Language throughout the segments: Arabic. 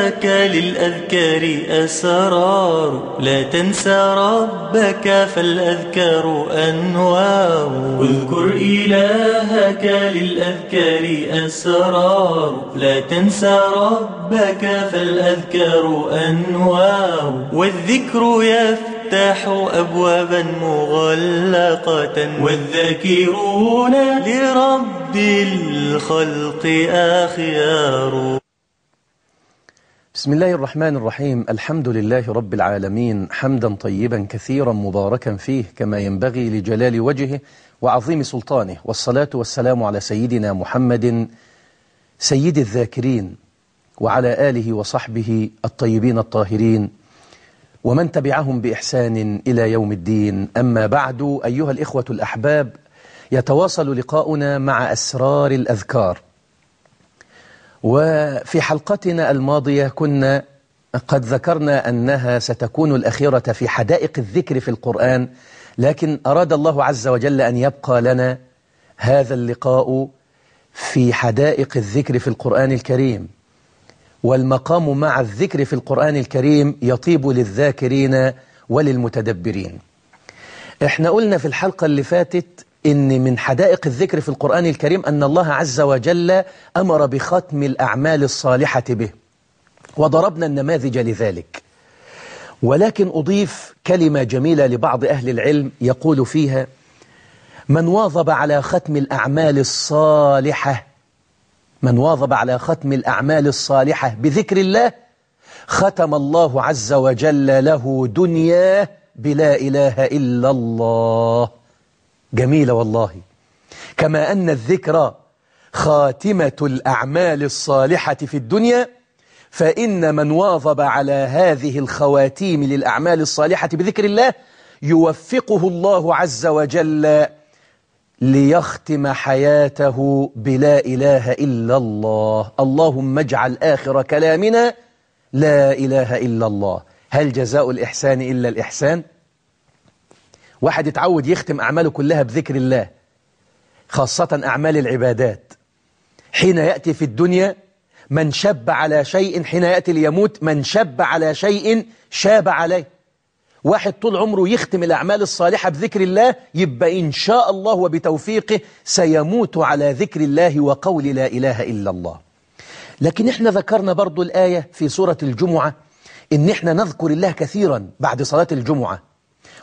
لك للأذكار أسرار. لا تنسى ربك فالأذكار أنوار. اذكر إلهك للأذكار أسرار. لا تنسى ربك فالأذكار أنوار. والذكر يفتح أبوابا مغلقة. والذاكرون لرب الخلق أخيار. بسم الله الرحمن الرحيم الحمد لله رب العالمين حمدا طيبا كثيرا مباركا فيه كما ينبغي لجلال وجهه وعظيم سلطانه والصلاة والسلام على سيدنا محمد سيد الذاكرين وعلى آله وصحبه الطيبين الطاهرين ومن تبعهم بإحسان إلى يوم الدين أما بعد أيها الإخوة الأحباب يتواصل لقاؤنا مع أسرار الأذكار وفي حلقتنا الماضية كنا قد ذكرنا أنها ستكون الأخيرة في حدائق الذكر في القرآن لكن أراد الله عز وجل أن يبقى لنا هذا اللقاء في حدائق الذكر في القرآن الكريم. والمقام مع الذكر في القرآن الكريم يطيب للذاكرين وللمتدبرين. إحنا قلنا في الحلقة اللي فاتت إن من حدائق الذكر في القرآن الكريم أن الله عز وجل أمر بختم الأعمال الصالحة به. وضربنا النماذج لذلك. ولكن أضيف كلمة جميلة لبعض أهل العلم يقول فيها من واظب على ختم الأعمال الصالحة من واظب على ختم الأعمال الصالحة بذكر الله ختم الله عز وجل له دنياه بلا إله إلا الله. جميلة والله. كما أن الذكر خاتمة الأعمال الصالحة في الدنيا فإن من واظب على هذه الخواتيم للأعمال الصالحة بذكر الله يوفقه الله عز وجل ليختم حياته بلا إله إلا الله. اللهم اجعل آخر كلامنا لا إله إلا الله. هل جزاء الإحسان إلا الإحسان؟ واحد يتعود يختم أعماله كلها بذكر الله خاصة أعمال العبادات. حين يأتي في الدنيا من شب على شيء حين يأتي ليموت من شب على شيء شاب عليه. واحد طول عمره يختم الأعمال الصالحة بذكر الله يبقى إن شاء الله وبتوفيقه سيموت على ذكر الله وقول لا إله إلا الله. لكن إحنا ذكرنا برضو الآية في سورة الجمعة إن إحنا نذكر الله كثيرا بعد صلاة الجمعة.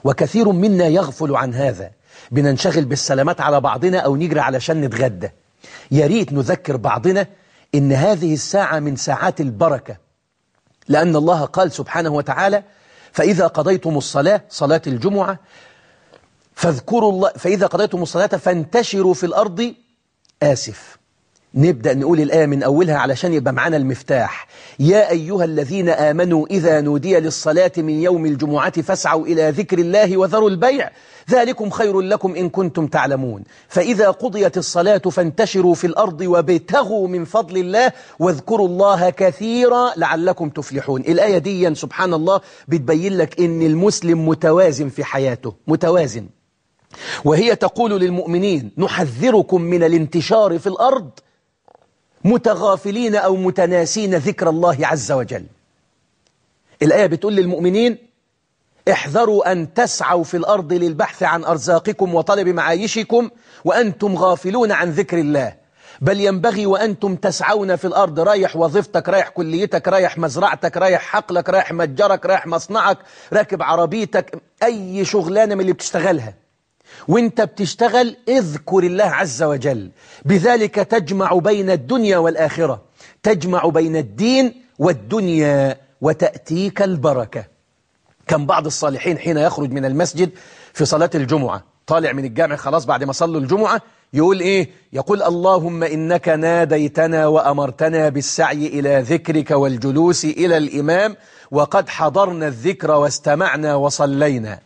وكثير منا يغفل عن هذا. بننشغل بالسلامات على بعضنا أو نجري علشان نتغدى. يا ريت نذكر بعضنا إن هذه الساعة من ساعات البركة. لأن الله قال سبحانه وتعالى فإذا قضيتم الصلاة صلاة الجمعة فاذكروا الله فإذا قضيتم الصلاة فانتشروا في الأرض آسف. نبدأ نقول الآية من أولها علشان يبقى معنا المفتاح. يا أيها الذين آمنوا إذا نودي للصلاة من يوم الجمعة فاسعوا إلى ذكر الله وذروا البيع. ذلكم خير لكم إن كنتم تعلمون. فإذا قضيت الصلاة فانتشروا في الأرض وابتغوا من فضل الله واذكروا الله كثيرا لعلكم تفلحون. الآية دي سبحان الله بتبين لك إن المسلم متوازن في حياته. متوازن. وهي تقول للمؤمنين نحذركم من الانتشار في الأرض. متغافلين أو متناسين ذكر الله عز وجل. الآية بتقول للمؤمنين احذروا أن تسعوا في الأرض للبحث عن أرزاقكم وطلب معايشكم وأنتم غافلون عن ذكر الله. بل ينبغي وأنتم تسعون في الأرض رايح وظيفتك رايح كليتك رايح مزرعتك رايح حقلك رايح متجرك رايح مصنعك راكب عربيتك أي شغلانة من اللي بتشتغلها. وانت بتشتغل اذكر الله عز وجل. بذلك تجمع بين الدنيا والآخرة. تجمع بين الدين والدنيا وتأتيك البركة. كان بعض الصالحين حين يخرج من المسجد في صلاة الجمعة طالع من الجامع خلاص بعد ما صلوا الجمعة يقول إيه؟ يقول اللهم إنك ناديتنا وأمرتنا بالسعي إلى ذكرك والجلوس إلى الإمام وقد حضرنا الذكر واستمعنا وصلينا.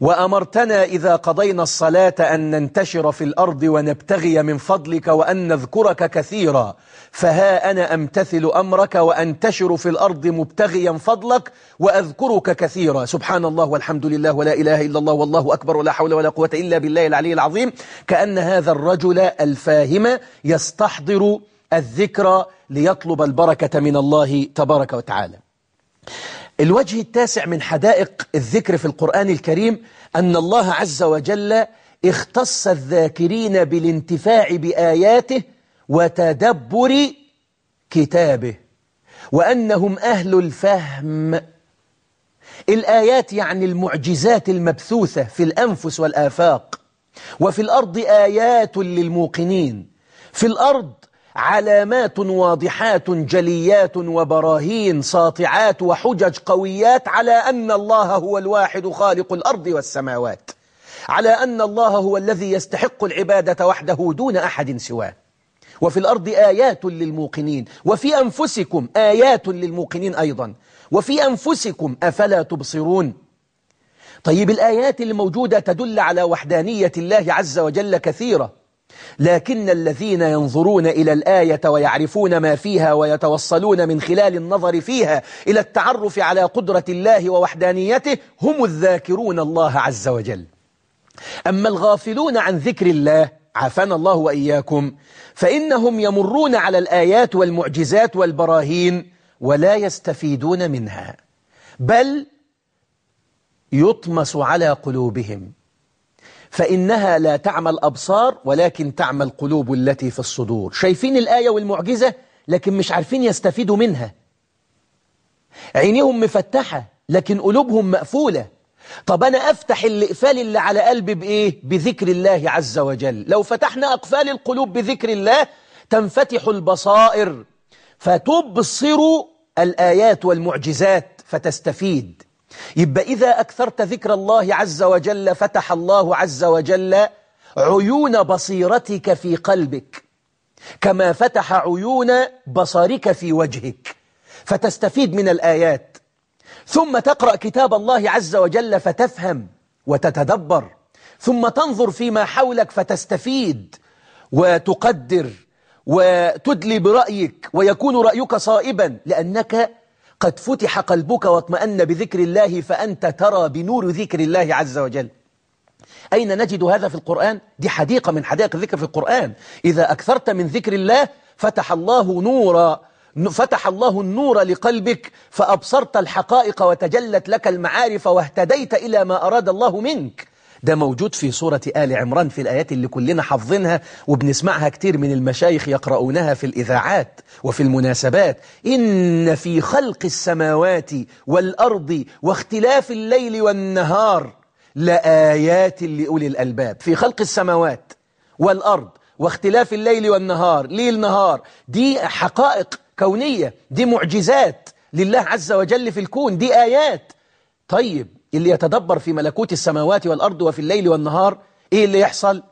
وأمرتنا إذا قضينا الصلاة أن ننتشر في الأرض ونبتغي من فضلك وأن نذكرك كثيرا. فها أنا أمتثل أمرك وأنتشر في الأرض مبتغيا فضلك وأذكرك كثيرا. سبحان الله والحمد لله ولا إله إلا الله والله أكبر ولا حول ولا قوة إلا بالله العلي العظيم. كأن هذا الرجل الفاهم يستحضر الذكرى ليطلب البركة من الله تبارك وتعالى. الوجه التاسع من حدائق الذكر في القرآن الكريم أن الله عز وجل اختص الذاكرين بالانتفاع بآياته وتدبر كتابه وأنهم أهل الفهم. الآيات يعني المعجزات المبثوثة في الأنفس والآفاق وفي الأرض آيات للموقنين في الأرض علامات واضحات جليات وبراهين ساطعات وحجج قويات على أن الله هو الواحد خالق الأرض والسماوات. على أن الله هو الذي يستحق العبادة وحده دون أحد سواه. وفي الأرض آيات للموقنين. وفي أنفسكم آيات للموقنين أيضا. وفي أنفسكم أفلا تبصرون. طيب الآيات الموجودة تدل على وحدانية الله عز وجل كثيرة. لكن الذين ينظرون إلى الآية ويعرفون ما فيها ويتوصلون من خلال النظر فيها إلى التعرف على قدرة الله ووحدانيته هم الذاكرون الله عز وجل. أما الغافلون عن ذكر الله عافانا الله وإياكم فإنهم يمرون على الآيات والمعجزات والبراهين ولا يستفيدون منها بل يطمس على قلوبهم. فإنها لا تعمى الأبصار ولكن تعمى القلوب التي في الصدور. شايفين الآية والمعجزة لكن مش عارفين يستفيدوا منها. عينيهم مفتحة لكن قلوبهم مقفولة. طب أنا أفتح الإقفال اللي على قلبي بإيه؟ بذكر الله عز وجل. لو فتحنا أقفال القلوب بذكر الله تنفتح البصائر. فتبصر الآيات والمعجزات فتستفيد. يبقى إذا أكثرت ذكر الله عز وجل فتح الله عز وجل عيون بصيرتك في قلبك كما فتح عيون بصرك في وجهك. فتستفيد من الآيات. ثم تقرأ كتاب الله عز وجل فتفهم وتتدبر. ثم تنظر فيما حولك فتستفيد وتقدر وتدلي برأيك ويكون رأيك صائبا لأنك قد فتح قلبك واطمأن بذكر الله فأنت ترى بنور ذكر الله عز وجل. أين نجد هذا في القرآن؟ دي حديقة من حدائق الذكر في القرآن. إذا أكثرت من ذكر الله فتح الله نورا فتح الله النور لقلبك فأبصرت الحقائق وتجلت لك المعارف واهتديت إلى ما أراد الله منك. ده موجود في سورة آل عمران في الآيات اللي كلنا حافظينها وبنسمعها كتير من المشايخ يقرؤونها في الإذاعات وفي المناسبات. إن في خلق السماوات والأرض واختلاف الليل والنهار لآيات لأولي الألباب. في خلق السماوات والأرض واختلاف الليل والنهار ليل نهار دي حقائق كونية دي معجزات لله عز وجل في الكون دي آيات. طيب اللي يتدبر في ملكوت السماوات والأرض وفي الليل والنهار إيه اللي يحصل؟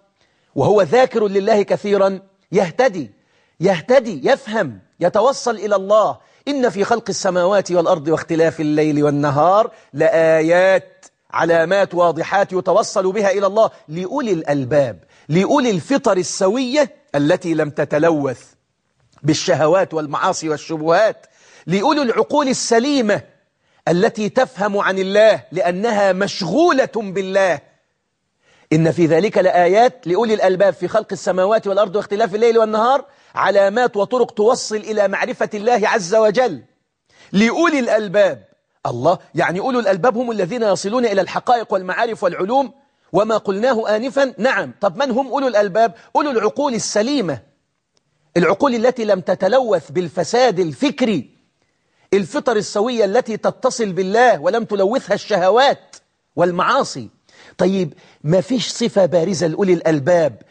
وهو ذاكر لله كثيرا يهتدي يهتدي يفهم يتوصل إلى الله. إن في خلق السماوات والأرض واختلاف الليل والنهار لآيات علامات واضحات يتوصل بها إلى الله لأولي الألباب لأولي الفطر السوية التي لم تتلوث بالشهوات والمعاصي والشبهات لأولي العقول السليمة التي تفهم عن الله لأنها مشغولة بالله. إن في ذلك لآيات لأولي الألباب في خلق السماوات والأرض واختلاف الليل والنهار علامات وطرق توصل إلى معرفة الله عز وجل. لأولي الألباب الله يعني أولو الألباب هم الذين يصلون إلى الحقائق والمعارف والعلوم. وما قلناه آنفا نعم. طب من هم أولو الألباب؟ أولو العقول السليمة. العقول التي لم تتلوث بالفساد الفكري. الفطر السوية التي تتصل بالله ولم تلوثها الشهوات والمعاصي. طيب ما فيش صفة بارزة لأولي الألباب؟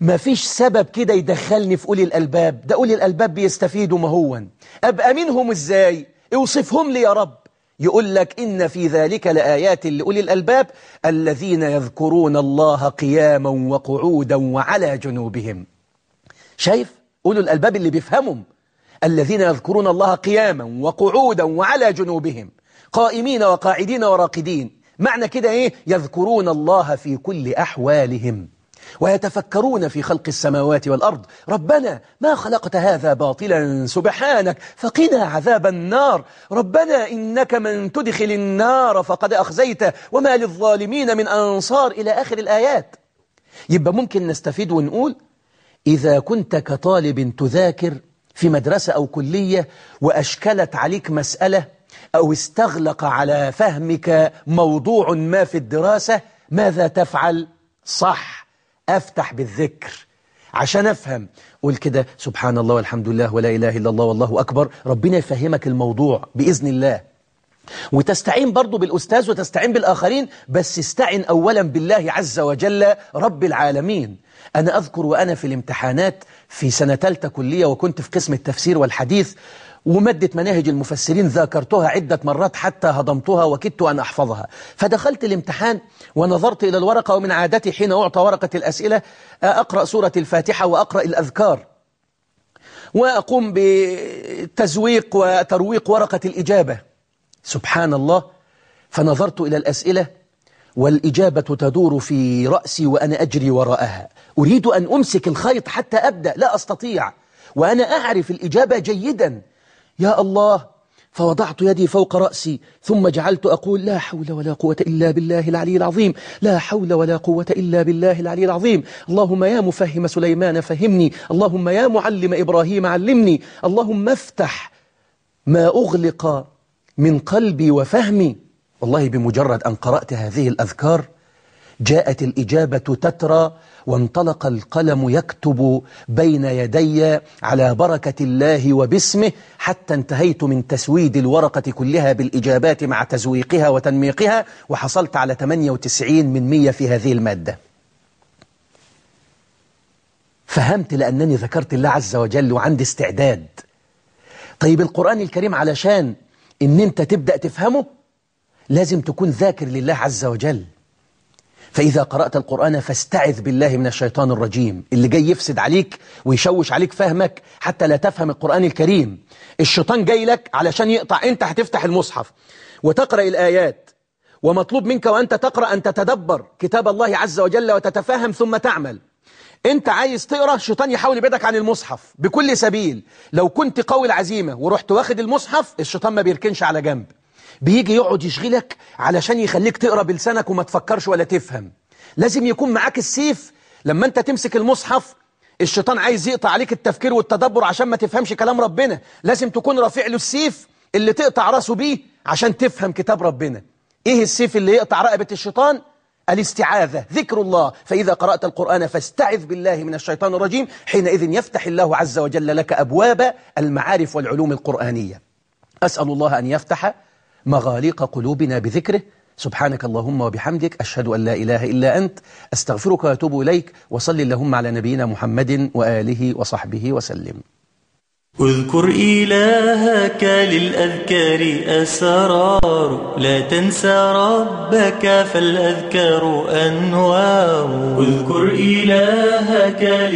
ما فيش سبب كده يدخلني في أولي الألباب؟ ده أولي الألباب بيستفيدوا مهوا أبقى منهم إزاي؟ اوصفهم لي يا رب. يقول لك إن في ذلك لآيات لأولي الألباب الذين يذكرون الله قياما وقعودا وعلى جنوبهم. شايف؟ أولو الألباب اللي بيفهمهم الذين يذكرون الله قياما وقعودا وعلى جنوبهم قائمين وقاعدين وراقدين. معنى كده إيه؟ يذكرون الله في كل أحوالهم ويتفكرون في خلق السماوات والأرض. ربنا ما خلقت هذا باطلا سبحانك فقنا عذاب النار. ربنا إنك من تدخل النار فقد أخزيته وما للظالمين من أنصار إلى آخر الآيات. يبقى ممكن نستفيد ونقول إذا كنت كطالب تذاكر في مدرسة أو كلية وأشكلت عليك مسألة أو استغلق على فهمك موضوع ما في الدراسة ماذا تفعل؟ صح أفتح بالذكر عشان أفهم. قول كده سبحان الله والحمد لله ولا إله إلا الله والله أكبر. ربنا يفهمك الموضوع بإذن الله. وتستعين برضو بالأستاذ وتستعين بالآخرين بس استعن أولا بالله عز وجل رب العالمين. أنا أذكر وأنا في الامتحانات في سنة تالتة كلية وكنت في قسم التفسير والحديث ومادة مناهج المفسرين ذاكرتها عدة مرات حتى هضمتها وكدت أن أحفظها. فدخلت الامتحان ونظرت إلى الورقة ومن عادتي حين أعطى ورقة الأسئلة أقرأ سورة الفاتحة وأقرأ الأذكار. وأقوم بتزويق وترويق ورقة الإجابة. سبحان الله فنظرت إلى الأسئلة والإجابة تدور في رأسي وأنا أجري وراءها. أريد أن أمسك الخيط حتى أبدأ. لا أستطيع. وأنا أعرف الإجابة جيدا. يا الله فوضعت يدي فوق رأسي ثم جعلت أقول لا حول ولا قوة إلا بالله العلي العظيم. لا حول ولا قوة إلا بالله العلي العظيم. اللهم يا مفهم سليمان فهمني. اللهم يا معلم إبراهيم علمني. اللهم افتح ما أغلق من قلبي وفهمي. والله بمجرد أن قرأت هذه الأذكار جاءت الإجابة تترى وانطلق القلم يكتب بين يدي على بركة الله وباسمه حتى انتهيت من تسويد الورقة كلها بالإجابات مع تزويقها وتنميقها وحصلت على 98 من 100 في هذه المادة. فهمت لأنني ذكرت الله عز وجل وعندي استعداد. طيب القرآن الكريم علشان إن أنت تبدأ تفهمه لازم تكون ذاكر لله عز وجل. فإذا قرأت القرآن فاستعذ بالله من الشيطان الرجيم. اللي جاي يفسد عليك ويشوش عليك فهمك حتى لا تفهم القرآن الكريم. الشيطان جاي لك علشان يقطع أنت هتفتح المصحف وتقرأ الآيات. ومطلوب منك وأنت تقرأ أن تتدبر كتاب الله عز وجل وتتفهم ثم تعمل. انت عايز تقرأ الشيطان يحاول يبعدك عن المصحف بكل سبيل. لو كنت قوي العزيمة ورحت واخد المصحف الشيطان ما بيركنش على جنب. بيجي يقعد يشغلك علشان يخليك تقرأ بلسانك وما تفكرش ولا تفهم. لازم يكون معاك السيف. لما انت تمسك المصحف الشيطان عايز يقطع عليك التفكير والتدبر عشان ما تفهمش كلام ربنا. لازم تكون رافع له السيف اللي تقطع راسه بيه عشان تفهم كتاب ربنا. إيه السيف اللي يقطع رقبة الشيطان؟ الاستعاذة ذكر الله. فإذا قرأت القرآن فاستعذ بالله من الشيطان الرجيم حينئذ يفتح الله عز وجل لك أبواب المعارف والعلوم القرآنية. أسأل الله أن يفتح مغاليق قلوبنا بذكره. سبحانك اللهم وبحمدك أشهد أن لا إله إلا أنت. أستغفرك وأتوب إليك وصل اللهم على نبينا محمد وآله وصحبه وسلم. اذكر إلهك للأذكار أسرار. لا تنسى ربك فالأذكار أنوار. اذكر إلهك